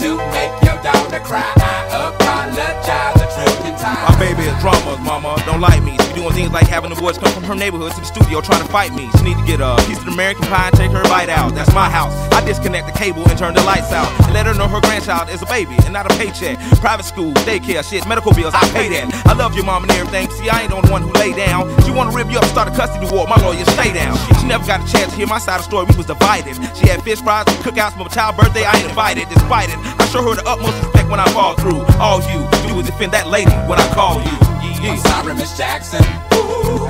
To make your daughter cry. I apologize a trillion times. My baby is drama, mama. Don't like me. She doing things like having the boys come from her neighborhood to the studio trying to fight me. She need to get a piece of American pie and take her bite out. That's my house. Disconnect the cable and turn the lights out. And let her know her grandchild is a baby and not a paycheck. Private school, daycare, shit, medical bills, I pay that. I love your mom and everything. See, I ain't the only one who lay down. She wanna rip you up, start a custody war. My lawyer, stay down. She never got a chance to hear my side of the story. We was divided. She had fish fries and cookouts for my child's birthday. I ain't invited. Despite it, I show her the utmost respect when I fall through. All you, you would defend that lady when I call you. Yeah, I'm sorry, Miss Jackson. Ooh,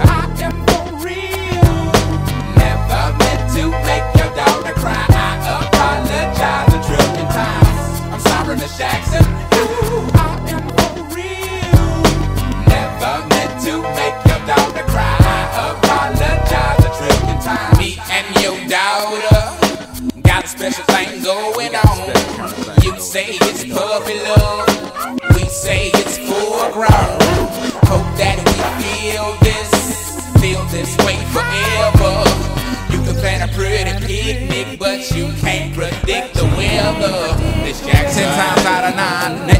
Miss Jackson. Ooh, I am for real. Never meant to make your daughter cry. I apologize a trillion times. Me and your daughter got a special thing going on. You say it's puppy love. We say it's foreground. Hope that we feel this, feel this way forever. You can plan a pretty picnic, but you can't predict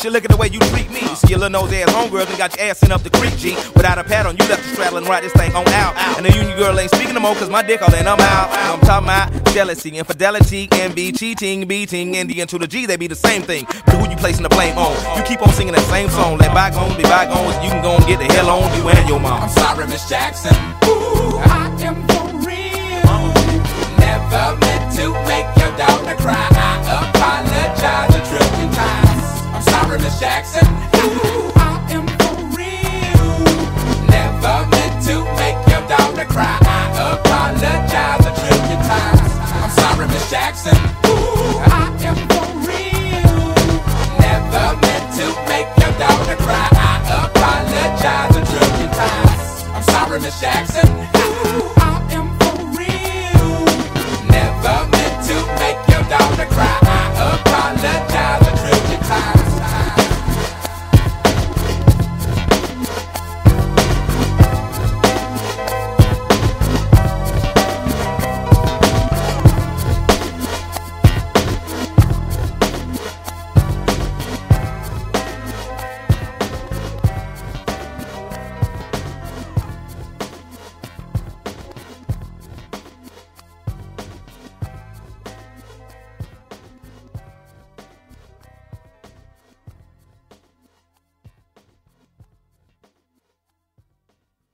Shit, look at the way you treat me. See your little nose ass homegirl and got your ass sent up the creek, G. Without a pad on, you left the straddle and ride this thing on out. And the union girl ain't speaking no more, cause my dick all in, I'm out. I'm talking about jealousy, infidelity, envy, cheating, beating, and the to the G, they be the same thing. But who you placing the blame on? You keep on singing that same song. Let bygones be bygones. You can go and get the hell on you and your mom. I'm sorry, Miss Jackson. Ooh, I am for real. Never meant to make your daughter cry. Cry. I apologize a trillion times. I'm sorry, Miss Jackson.